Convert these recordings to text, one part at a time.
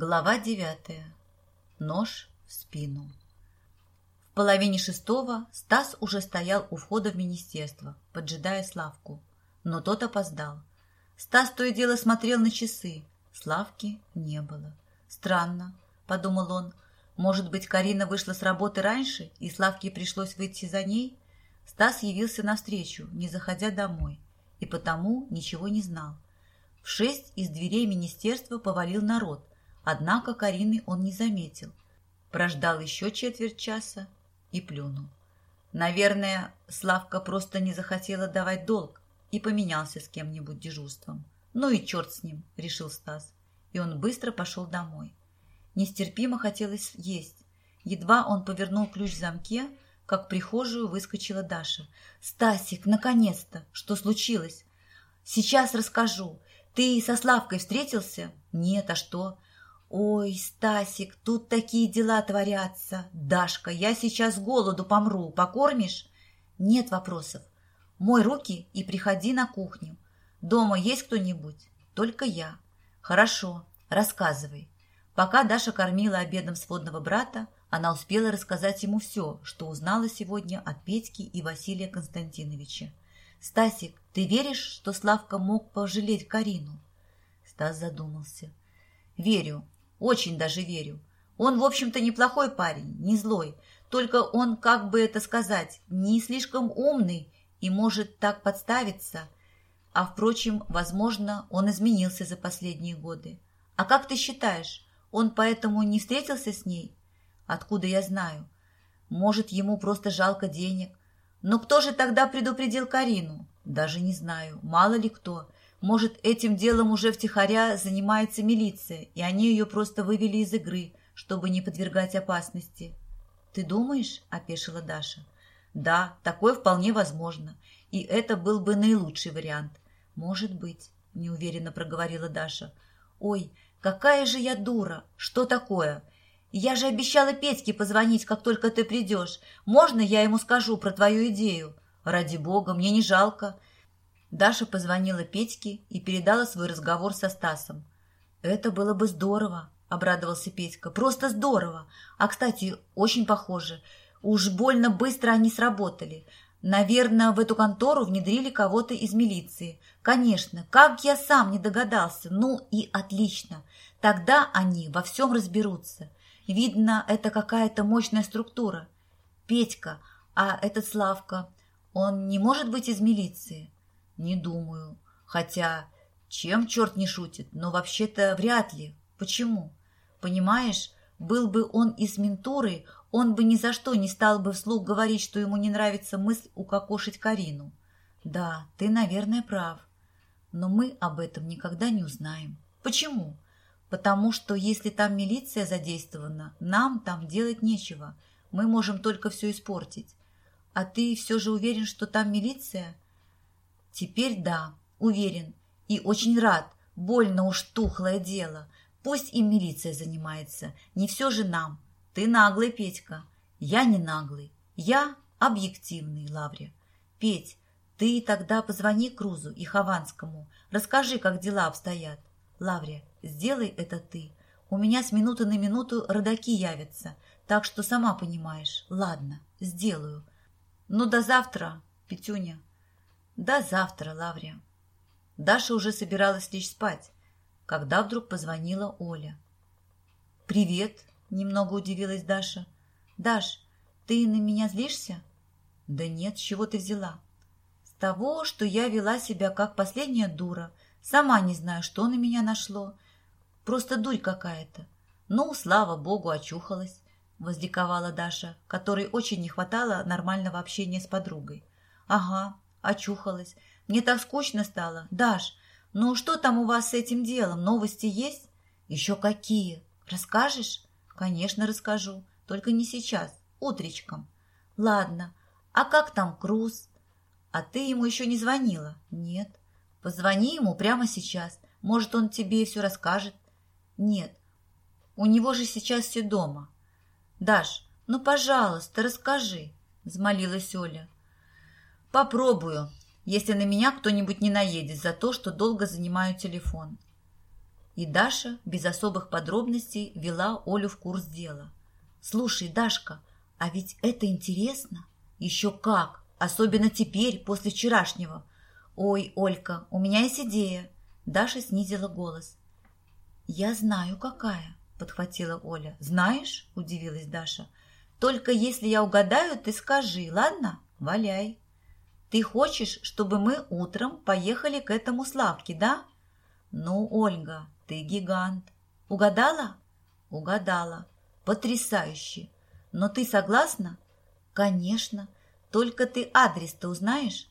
Глава девятая. Нож в спину. В половине шестого Стас уже стоял у входа в министерство, поджидая Славку. Но тот опоздал. Стас то и дело смотрел на часы. Славки не было. «Странно», — подумал он. «Может быть, Карина вышла с работы раньше, и Славке пришлось выйти за ней?» Стас явился навстречу, не заходя домой, и потому ничего не знал. В шесть из дверей министерства повалил народ, Однако Карины он не заметил. Прождал еще четверть часа и плюнул. Наверное, Славка просто не захотела давать долг и поменялся с кем-нибудь дежурством. Ну и черт с ним, решил Стас. И он быстро пошел домой. Нестерпимо хотелось есть. Едва он повернул ключ в замке, как в прихожую выскочила Даша. «Стасик, наконец-то! Что случилось?» «Сейчас расскажу. Ты со Славкой встретился?» «Нет, а что?» «Ой, Стасик, тут такие дела творятся. Дашка, я сейчас голоду помру. Покормишь?» «Нет вопросов. Мой руки и приходи на кухню. Дома есть кто-нибудь?» «Только я». «Хорошо, рассказывай». Пока Даша кормила обедом сводного брата, она успела рассказать ему все, что узнала сегодня от Петьки и Василия Константиновича. «Стасик, ты веришь, что Славка мог пожалеть Карину?» Стас задумался. «Верю. Очень даже верю. Он, в общем-то, неплохой парень, не злой. Только он, как бы это сказать, не слишком умный и может так подставиться. А, впрочем, возможно, он изменился за последние годы. А как ты считаешь, он поэтому не встретился с ней? Откуда я знаю? Может, ему просто жалко денег. Но кто же тогда предупредил Карину? Даже не знаю, мало ли кто. Может, этим делом уже втихаря занимается милиция, и они ее просто вывели из игры, чтобы не подвергать опасности. «Ты думаешь?» – опешила Даша. «Да, такое вполне возможно, и это был бы наилучший вариант». «Может быть», – неуверенно проговорила Даша. «Ой, какая же я дура! Что такое? Я же обещала Петьке позвонить, как только ты придешь. Можно я ему скажу про твою идею? Ради бога, мне не жалко. Даша позвонила Петьке и передала свой разговор со Стасом. «Это было бы здорово», — обрадовался Петька. «Просто здорово! А, кстати, очень похоже. Уж больно быстро они сработали. Наверное, в эту контору внедрили кого-то из милиции. Конечно, как я сам не догадался. Ну и отлично. Тогда они во всем разберутся. Видно, это какая-то мощная структура. Петька, а этот Славка, он не может быть из милиции?» Не думаю. Хотя, чем черт не шутит, но вообще-то вряд ли. Почему? Понимаешь, был бы он из ментуры, он бы ни за что не стал бы вслух говорить, что ему не нравится мысль укокошить Карину. Да, ты, наверное, прав. Но мы об этом никогда не узнаем. Почему? Потому что если там милиция задействована, нам там делать нечего. Мы можем только все испортить. А ты все же уверен, что там милиция? Теперь да, уверен. И очень рад. Больно уж тухлое дело. Пусть и милиция занимается. Не все же нам. Ты наглый, Петька. Я не наглый. Я объективный, Лаврия. Петь, ты тогда позвони Крузу и Хованскому. Расскажи, как дела обстоят. Лаврия, сделай это ты. У меня с минуты на минуту родаки явятся, так что сама понимаешь. Ладно, сделаю. Ну, до завтра, Петюня. До завтра, Лаврия. Даша уже собиралась лечь спать, когда вдруг позвонила Оля. «Привет», — немного удивилась Даша. «Даш, ты на меня злишься?» «Да нет, с чего ты взяла?» «С того, что я вела себя как последняя дура. Сама не знаю, что на меня нашло. Просто дурь какая-то. Ну, слава богу, очухалась», — возликовала Даша, которой очень не хватало нормального общения с подругой. «Ага, Очухалась. Мне так скучно стало. Даш, ну что там у вас с этим делом? Новости есть? Еще какие? Расскажешь? Конечно, расскажу. Только не сейчас, утречком. Ладно. А как там Круз? А ты ему еще не звонила? Нет. Позвони ему прямо сейчас. Может, он тебе все расскажет. Нет. У него же сейчас все дома. Даш, ну, пожалуйста, расскажи, взмолилась Оля. Попробую, если на меня кто-нибудь не наедет за то, что долго занимаю телефон. И Даша без особых подробностей вела Олю в курс дела. «Слушай, Дашка, а ведь это интересно. Еще как, особенно теперь, после вчерашнего. Ой, Олька, у меня есть идея». Даша снизила голос. «Я знаю, какая», – подхватила Оля. «Знаешь?» – удивилась Даша. «Только если я угадаю, ты скажи, ладно? Валяй». «Ты хочешь, чтобы мы утром поехали к этому Славке, да?» «Ну, Ольга, ты гигант. Угадала?» «Угадала. Потрясающе. Но ты согласна?» «Конечно. Только ты адрес-то узнаешь?»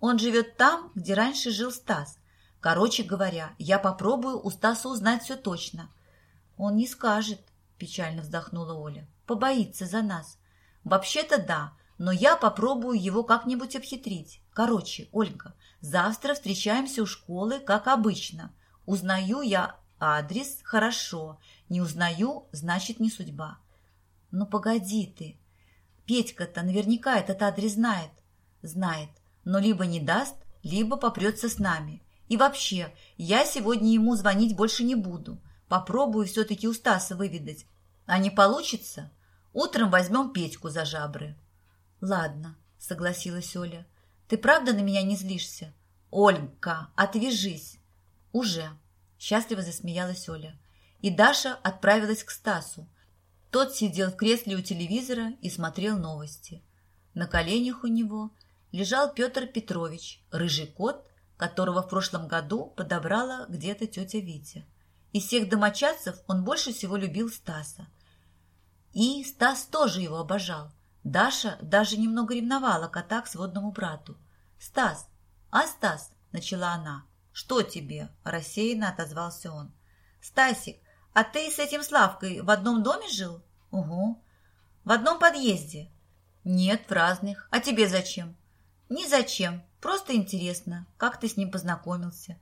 «Он живет там, где раньше жил Стас. Короче говоря, я попробую у Стаса узнать все точно». «Он не скажет», – печально вздохнула Оля. «Побоится за нас». «Вообще-то да, но я попробую его как-нибудь обхитрить. Короче, Ольга, завтра встречаемся у школы, как обычно. Узнаю я адрес – хорошо, не узнаю – значит, не судьба». «Ну, погоди ты. Петька-то наверняка этот адрес знает». «Знает, но либо не даст, либо попрется с нами. И вообще, я сегодня ему звонить больше не буду. Попробую все-таки у Стаса выведать. А не получится? Утром возьмем Петьку за жабры. Ладно, согласилась Оля. Ты правда на меня не злишься? Ольга, отвяжись. Уже. Счастливо засмеялась Оля. И Даша отправилась к Стасу. Тот сидел в кресле у телевизора и смотрел новости. На коленях у него лежал Петр Петрович, рыжий кот, которого в прошлом году подобрала где-то тетя Витя. Из всех домочадцев он больше всего любил Стаса. И Стас тоже его обожал. Даша даже немного ревновала кота к сводному брату. «Стас! А, Стас!» – начала она. «Что тебе?» – рассеянно отозвался он. «Стасик, а ты с этим Славкой в одном доме жил?» «Угу». «В одном подъезде?» «Нет, в разных. А тебе зачем?» «Ни зачем. Просто интересно, как ты с ним познакомился».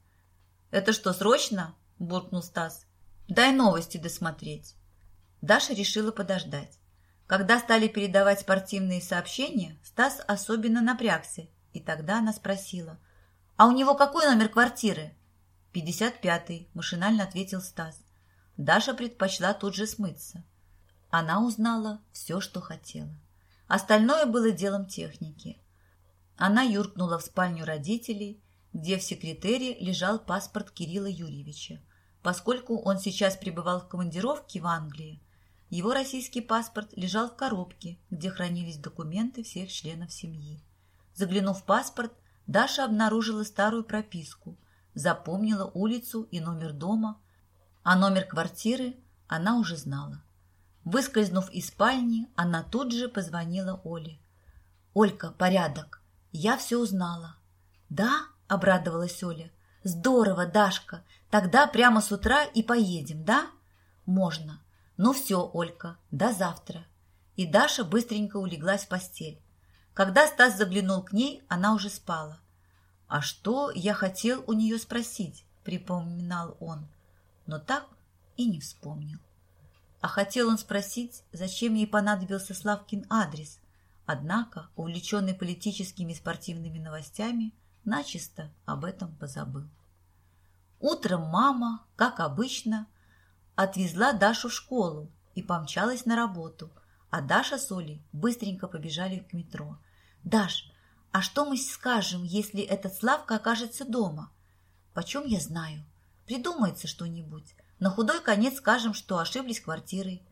«Это что, срочно?» – буркнул Стас. «Дай новости досмотреть». Даша решила подождать. Когда стали передавать спортивные сообщения, Стас особенно напрягся, и тогда она спросила. «А у него какой номер квартиры?» «Пятьдесят пятый», – машинально ответил Стас. Даша предпочла тут же смыться. Она узнала все, что хотела. Остальное было делом техники. Она юркнула в спальню родителей, где в секретере лежал паспорт Кирилла Юрьевича. Поскольку он сейчас пребывал в командировке в Англии, его российский паспорт лежал в коробке, где хранились документы всех членов семьи. Заглянув в паспорт, Даша обнаружила старую прописку, запомнила улицу и номер дома, а номер квартиры она уже знала. Выскользнув из спальни, она тут же позвонила Оле. «Олька, порядок. Я все узнала». «Да?» – обрадовалась Оля. «Здорово, Дашка. Тогда прямо с утра и поедем, да?» «Можно. Ну все, Олька, до завтра». И Даша быстренько улеглась в постель. Когда Стас заглянул к ней, она уже спала. «А что я хотел у нее спросить?» – припоминал он. Но так и не вспомнил. А хотел он спросить, зачем ей понадобился Славкин адрес. Однако, увлеченный политическими и спортивными новостями, начисто об этом позабыл. Утром мама, как обычно, отвезла Дашу в школу и помчалась на работу, а Даша с Олей быстренько побежали к метро. «Даш, а что мы скажем, если этот Славка окажется дома?» «Почем я знаю? Придумается что-нибудь. На худой конец скажем, что ошиблись квартирой».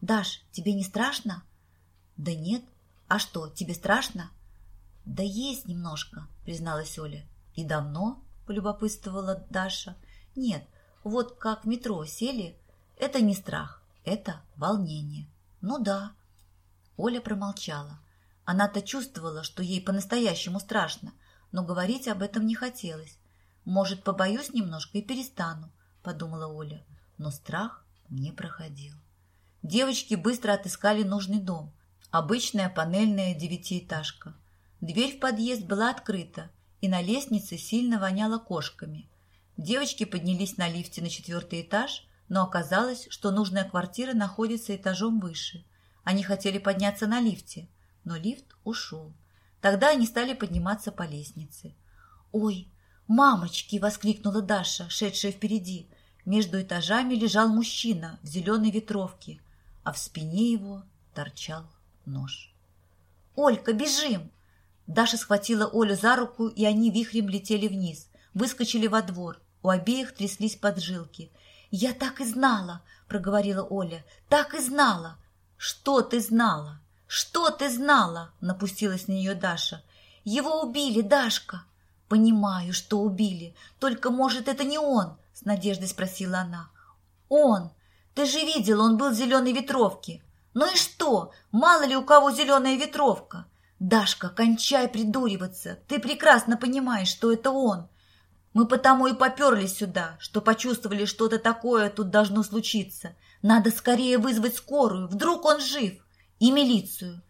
«Даш, тебе не страшно?» «Да нет. А что, тебе страшно?» «Да есть немножко», призналась Оля. «И давно?» – полюбопытствовала Даша. «Нет, вот как в метро сели, это не страх, это волнение». «Ну да». Оля промолчала. Она-то чувствовала, что ей по-настоящему страшно, но говорить об этом не хотелось. «Может, побоюсь немножко и перестану», – подумала Оля. Но страх не проходил. Девочки быстро отыскали нужный дом. Обычная панельная девятиэтажка. Дверь в подъезд была открыта, и на лестнице сильно воняло кошками. Девочки поднялись на лифте на четвертый этаж, но оказалось, что нужная квартира находится этажом выше. Они хотели подняться на лифте, но лифт ушел. Тогда они стали подниматься по лестнице. «Ой, мамочки!» – воскликнула Даша, шедшая впереди. Между этажами лежал мужчина в зеленой ветровке, а в спине его торчал нож. «Олька, бежим!» Даша схватила Олю за руку, и они вихрем летели вниз, выскочили во двор. У обеих тряслись поджилки. «Я так и знала!» – проговорила Оля. «Так и знала!» «Что ты знала? Что ты знала?» – напустилась на нее Даша. «Его убили, Дашка!» «Понимаю, что убили. Только, может, это не он?» – с надеждой спросила она. «Он! Ты же видел, он был в зеленой ветровке. Ну и что? Мало ли у кого зеленая ветровка? Дашка, кончай придуриваться. Ты прекрасно понимаешь, что это он. Мы потому и поперлись сюда, что почувствовали, что-то такое тут должно случиться. Надо скорее вызвать скорую, вдруг он жив. И милицию.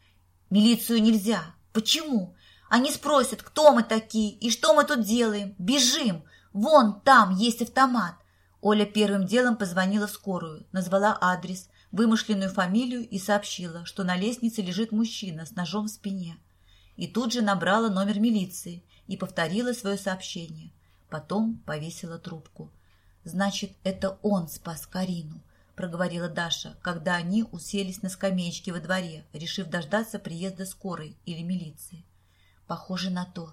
Милицию нельзя. Почему? Они спросят, кто мы такие и что мы тут делаем. Бежим. Вон там есть автомат. Оля первым делом позвонила в скорую, назвала адрес, вымышленную фамилию и сообщила, что на лестнице лежит мужчина с ножом в спине. И тут же набрала номер милиции и повторила свое сообщение. Потом повесила трубку. «Значит, это он спас Карину», – проговорила Даша, когда они уселись на скамеечке во дворе, решив дождаться приезда скорой или милиции. «Похоже на то.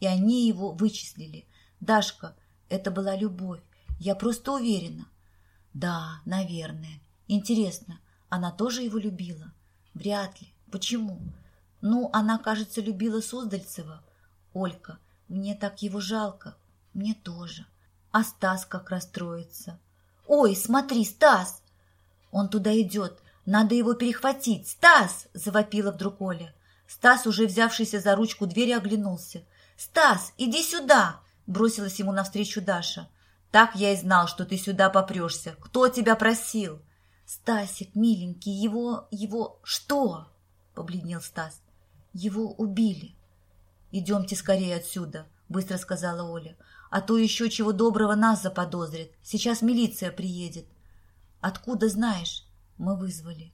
И они его вычислили. Дашка, это была любовь. Я просто уверена». «Да, наверное. Интересно, она тоже его любила? Вряд ли. Почему? Ну, она, кажется, любила Суздальцева. Олька, мне так его жалко. Мне тоже. А Стас как расстроится. Ой, смотри, Стас! Он туда идет. Надо его перехватить. Стас! Завопила вдруг Оля. Стас, уже взявшийся за ручку двери, оглянулся. «Стас, иди сюда!» Бросилась ему навстречу Даша. «Так я и знал, что ты сюда попрешься. Кто тебя просил?» «Стасик, миленький, его... его... что?» — побледнел Стас. «Его убили». «Идемте скорее отсюда», — быстро сказала Оля. «А то еще чего доброго нас заподозрит. Сейчас милиция приедет». «Откуда знаешь?» «Мы вызвали».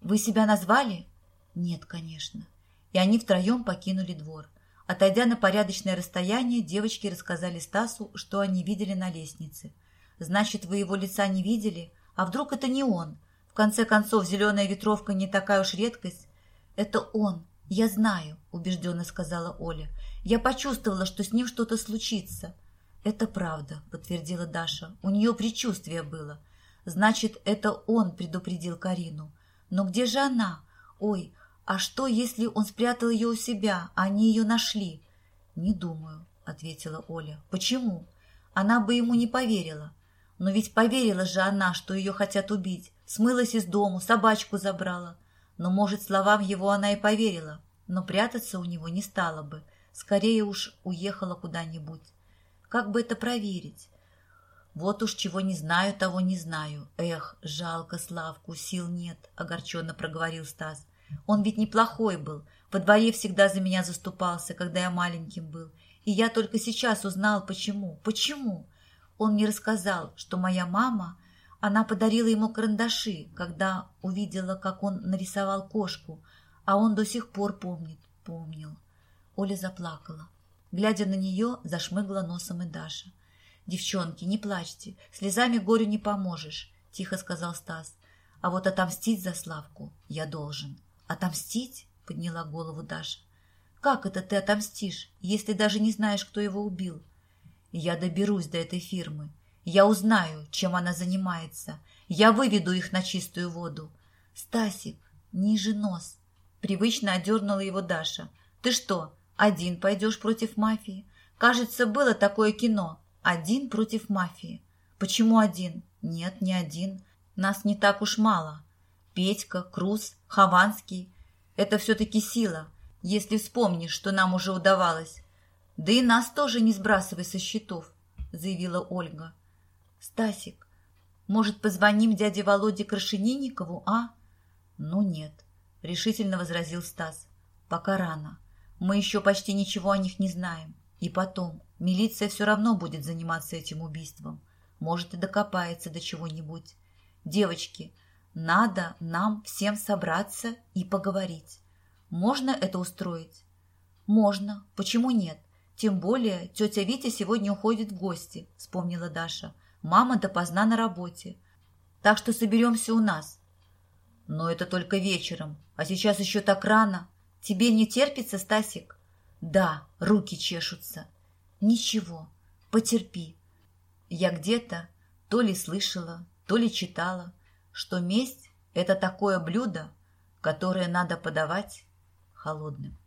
«Вы себя назвали?» «Нет, конечно». И они втроем покинули двор. Отойдя на порядочное расстояние, девочки рассказали Стасу, что они видели на лестнице. «Значит, вы его лица не видели?» А вдруг это не он? В конце концов, зеленая ветровка не такая уж редкость. Это он, я знаю, убежденно сказала Оля. Я почувствовала, что с ним что-то случится. Это правда, подтвердила Даша. У нее предчувствие было. Значит, это он предупредил Карину. Но где же она? Ой, а что, если он спрятал ее у себя, а они ее нашли? Не думаю, ответила Оля. Почему? Она бы ему не поверила. Но ведь поверила же она, что ее хотят убить. Смылась из дому, собачку забрала. Но, может, словам его она и поверила. Но прятаться у него не стала бы. Скорее уж уехала куда-нибудь. Как бы это проверить? Вот уж чего не знаю, того не знаю. Эх, жалко Славку, сил нет, огорченно проговорил Стас. Он ведь неплохой был. Во дворе всегда за меня заступался, когда я маленьким был. И я только сейчас узнал, почему. Почему? Он мне рассказал, что моя мама, она подарила ему карандаши, когда увидела, как он нарисовал кошку, а он до сих пор помнит, помнил. Оля заплакала. Глядя на нее, зашмыгла носом и Даша. «Девчонки, не плачьте, слезами горю не поможешь», — тихо сказал Стас. «А вот отомстить за Славку я должен». «Отомстить?» — подняла голову Даша. «Как это ты отомстишь, если даже не знаешь, кто его убил?» Я доберусь до этой фирмы. Я узнаю, чем она занимается. Я выведу их на чистую воду. Стасик, ниже нос. Привычно одернула его Даша. Ты что, один пойдешь против мафии? Кажется, было такое кино. Один против мафии. Почему один? Нет, не один. Нас не так уж мало. Петька, Круз, Хованский. Это все-таки сила, если вспомнишь, что нам уже удавалось. Да и нас тоже не сбрасывай со счетов, заявила Ольга. Стасик, может, позвоним дяде Володе Крашенинникову, а? Ну нет, решительно возразил Стас. Пока рано. Мы еще почти ничего о них не знаем. И потом, милиция все равно будет заниматься этим убийством. Может, и докопается до чего-нибудь. Девочки, надо нам всем собраться и поговорить. Можно это устроить? Можно. Почему нет? Тем более тетя Витя сегодня уходит в гости, вспомнила Даша. Мама допоздна на работе, так что соберемся у нас. Но это только вечером, а сейчас еще так рано. Тебе не терпится, Стасик? Да, руки чешутся. Ничего, потерпи. Я где-то то ли слышала, то ли читала, что месть – это такое блюдо, которое надо подавать холодным.